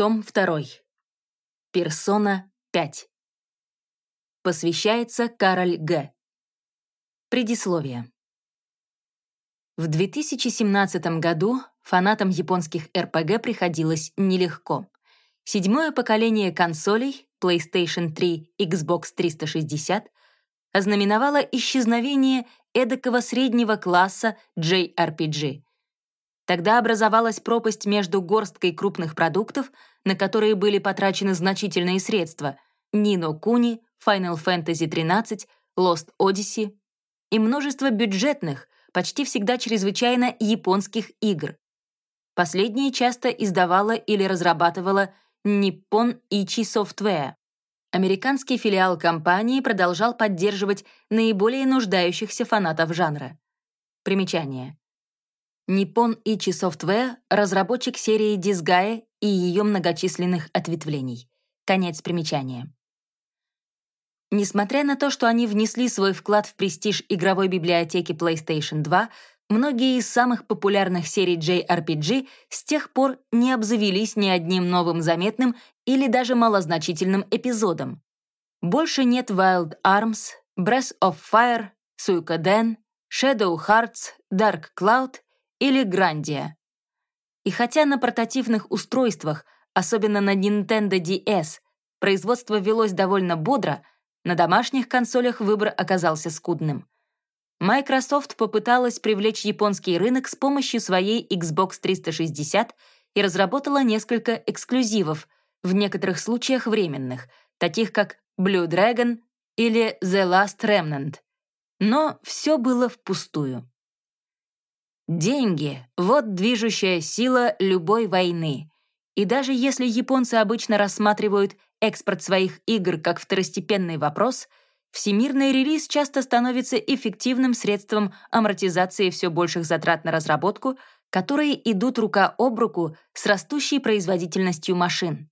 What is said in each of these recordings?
Том 2. Персона 5. Посвящается Кароль Г. Предисловие. В 2017 году фанатам японских РПГ приходилось нелегко. Седьмое поколение консолей PlayStation 3, Xbox 360 ознаменовало исчезновение эдакого среднего класса JRPG — Тогда образовалась пропасть между горсткой крупных продуктов, на которые были потрачены значительные средства — Nino Kuni, Final Fantasy XIII, Lost Odyssey и множество бюджетных, почти всегда чрезвычайно японских игр. Последние часто издавала или разрабатывала Nippon Ichi Software. Американский филиал компании продолжал поддерживать наиболее нуждающихся фанатов жанра. Примечание. Nippon Ichi Software — разработчик серии Disgaea и ее многочисленных ответвлений. Конец примечания. Несмотря на то, что они внесли свой вклад в престиж игровой библиотеки PlayStation 2, многие из самых популярных серий JRPG с тех пор не обзавелись ни одним новым заметным или даже малозначительным эпизодом. Больше нет Wild Arms, Breath of Fire, Suikoden, Shadow Hearts, Dark Cloud — или Грандия. И хотя на портативных устройствах, особенно на Nintendo DS, производство велось довольно бодро, на домашних консолях выбор оказался скудным. Microsoft попыталась привлечь японский рынок с помощью своей Xbox 360 и разработала несколько эксклюзивов, в некоторых случаях временных, таких как Blue Dragon или The Last Remnant. Но все было впустую. Деньги — вот движущая сила любой войны. И даже если японцы обычно рассматривают экспорт своих игр как второстепенный вопрос, всемирный релиз часто становится эффективным средством амортизации все больших затрат на разработку, которые идут рука об руку с растущей производительностью машин.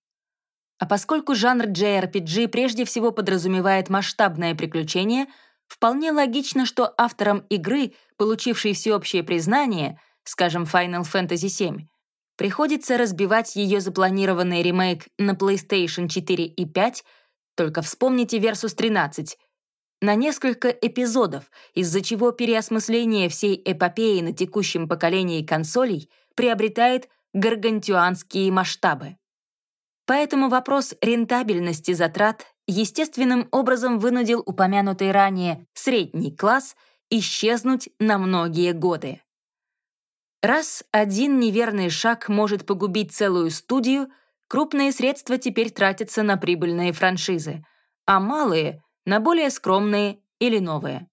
А поскольку жанр JRPG прежде всего подразумевает масштабное приключение — Вполне логично, что авторам игры, получившей всеобщее признание, скажем, Final Fantasy VII, приходится разбивать ее запланированный ремейк на PlayStation 4 и 5, только вспомните Versus 13, на несколько эпизодов, из-за чего переосмысление всей эпопеи на текущем поколении консолей приобретает гаргантюанские масштабы. Поэтому вопрос рентабельности затрат естественным образом вынудил упомянутый ранее средний класс исчезнуть на многие годы. Раз один неверный шаг может погубить целую студию, крупные средства теперь тратятся на прибыльные франшизы, а малые — на более скромные или новые.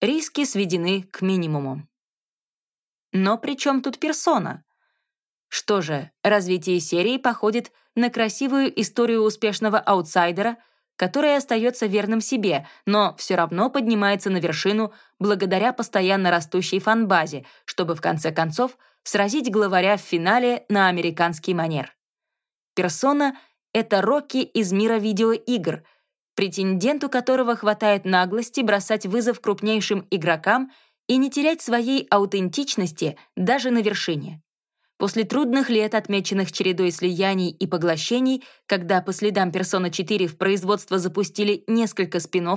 Риски сведены к минимуму. Но при чем тут персона? Что же, развитие серии походит на красивую историю успешного аутсайдера — который остается верным себе, но все равно поднимается на вершину благодаря постоянно растущей фанбазе, чтобы в конце концов сразить главаря в финале на американский манер. Персона — это Рокки из мира видеоигр, претенденту которого хватает наглости бросать вызов крупнейшим игрокам и не терять своей аутентичности даже на вершине. После трудных лет, отмеченных чередой слияний и поглощений, когда по следам Persona 4 в производство запустили несколько спин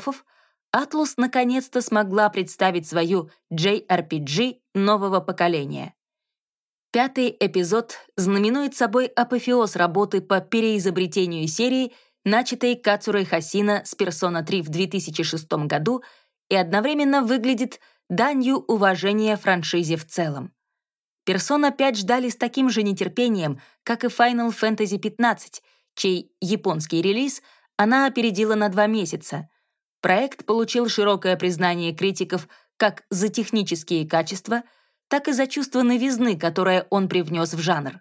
Atlus наконец-то смогла представить свою JRPG нового поколения. Пятый эпизод знаменует собой апофеоз работы по переизобретению серии, начатой Кацурой Хасина с Persona 3 в 2006 году и одновременно выглядит данью уважения франшизе в целом. Persona 5 ждали с таким же нетерпением, как и Final Fantasy 15, чей японский релиз она опередила на два месяца. Проект получил широкое признание критиков как за технические качества, так и за чувство новизны, которое он привнес в жанр.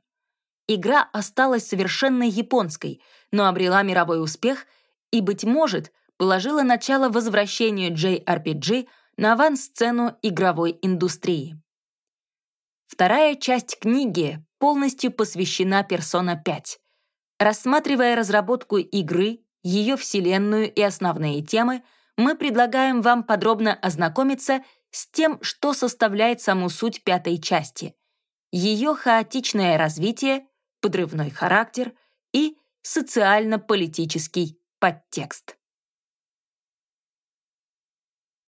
Игра осталась совершенно японской, но обрела мировой успех и, быть может, положила начало возвращению JRPG на авансцену игровой индустрии. Вторая часть книги полностью посвящена Persona 5. Рассматривая разработку игры, ее вселенную и основные темы, мы предлагаем вам подробно ознакомиться с тем, что составляет саму суть пятой части. Ее хаотичное развитие, подрывной характер и социально-политический подтекст.